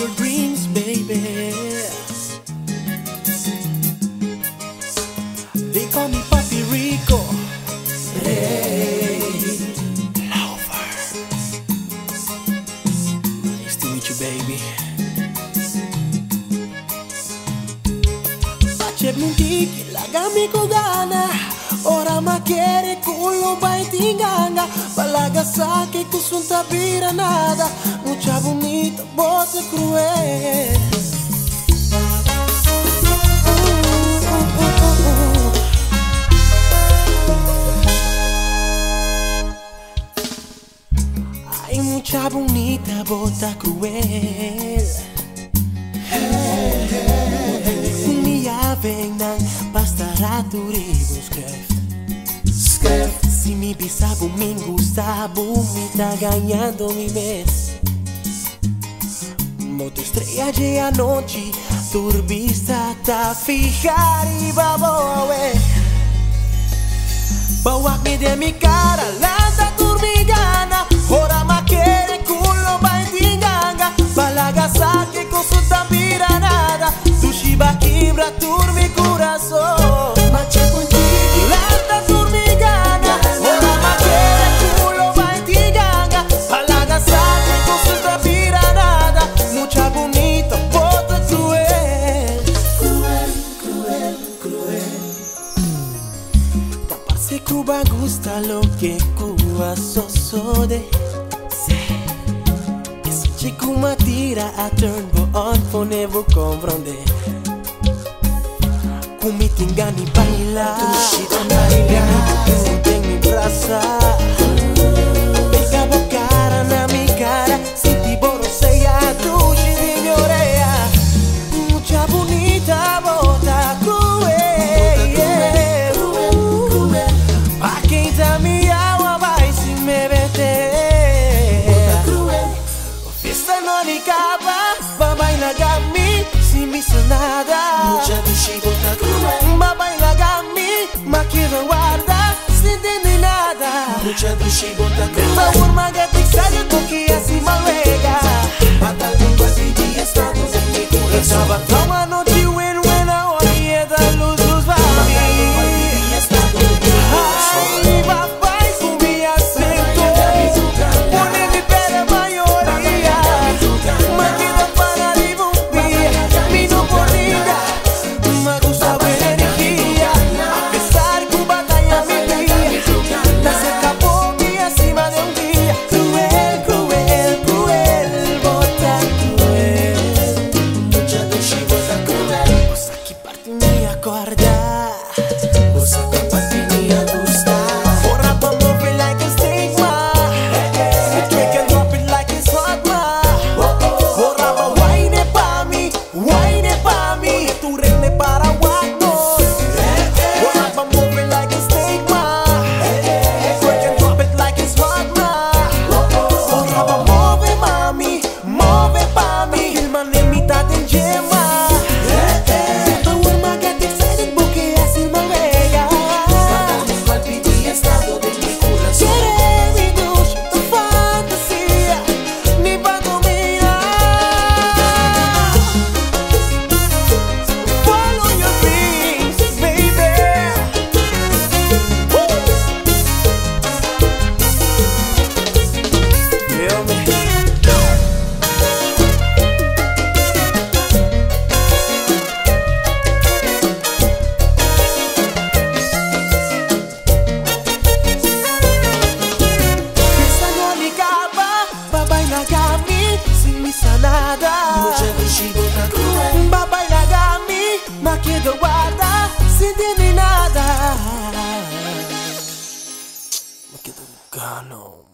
your dreams, baby. They call me Papi Rico. Hey, lover. Nice to meet you, baby. Pache mintiki, lagami ko gana. Ora makiere Kulo ba'y tinganga Palaga sa'kin kusong tabira nada. Mucha bonita, voz cruel. Ay, mucha bonita, bota cruel. Kun jag vägnar, bastar att du rivos kräft Buming gusta, bumita ganhando mi mes. Como tu estrella llega noche Turbista ta fijar y babo we Bawa mi de mi cara lanza turbigana. Ora ma quiere culo ba indiganga Balaga saque con su tambira nada Tu shiba quiebra turmi corazón. Taparse Cuba gusta lo que Cuba sosode chico me tira a turn on Fonevo comprende Kumi tingani baila. Tushita baila Fiesta no ni capa Va gami sin misa nada Mucha dushi bota cruel. Va bailar gami Ma quiero guarda entender nada. Mucha dushi bota Por cruel magatik saja Look nada. Me quedo